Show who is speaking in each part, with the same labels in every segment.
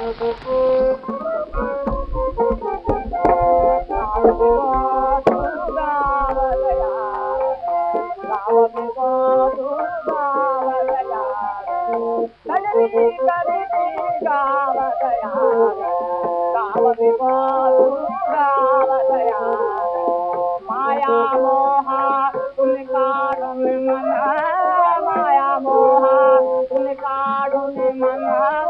Speaker 1: माया मोहा कलकार मञ माया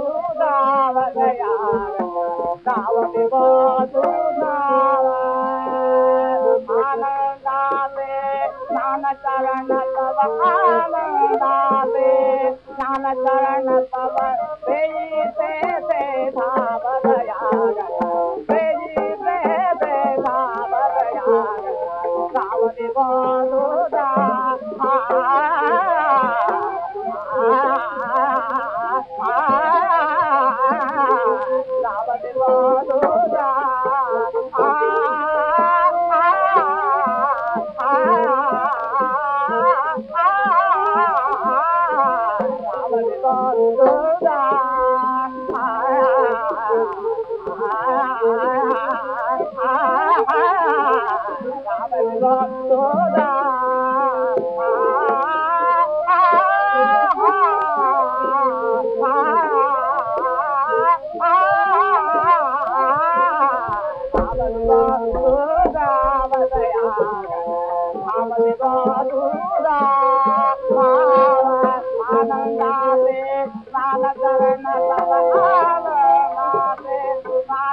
Speaker 1: राम बाबू न करण बाबे न करण बाब ब्रेज़ार ब्रेज़ाराव बूदा आया धूरा माल